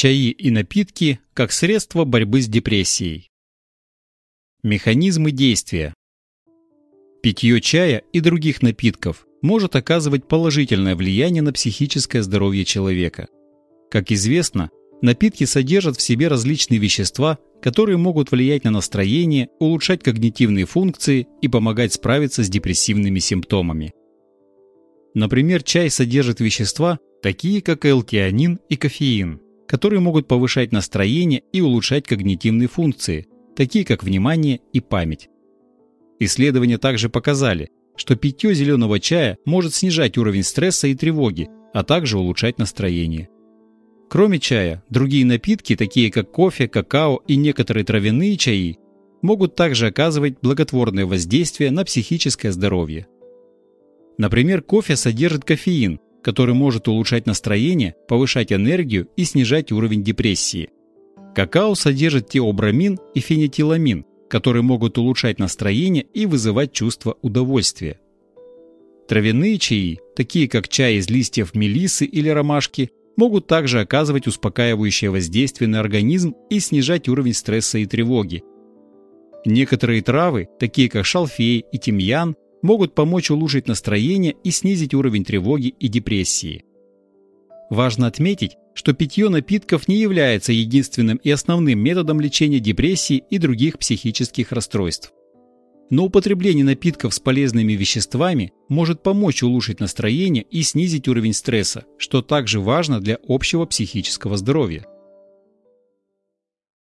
Чаи и напитки как средство борьбы с депрессией. Механизмы действия. Питье чая и других напитков может оказывать положительное влияние на психическое здоровье человека. Как известно, напитки содержат в себе различные вещества, которые могут влиять на настроение, улучшать когнитивные функции и помогать справиться с депрессивными симптомами. Например, чай содержит вещества, такие как элтианин и кофеин, которые могут повышать настроение и улучшать когнитивные функции, такие как внимание и память. Исследования также показали, что питье зеленого чая может снижать уровень стресса и тревоги, а также улучшать настроение. Кроме чая, другие напитки, такие как кофе, какао и некоторые травяные чаи, могут также оказывать благотворное воздействие на психическое здоровье. Например, кофе содержит кофеин, который может улучшать настроение, повышать энергию и снижать уровень депрессии. Какао содержит теобрамин и фенитиламин, которые могут улучшать настроение и вызывать чувство удовольствия. Травяные чаи, такие как чай из листьев мелисы или ромашки, могут также оказывать успокаивающее воздействие на организм и снижать уровень стресса и тревоги. Некоторые травы, такие как шалфей и тимьян, могут помочь улучшить настроение и снизить уровень тревоги и депрессии. Важно отметить, что питье напитков не является единственным и основным методом лечения депрессии и других психических расстройств. Но употребление напитков с полезными веществами может помочь улучшить настроение и снизить уровень стресса, что также важно для общего психического здоровья.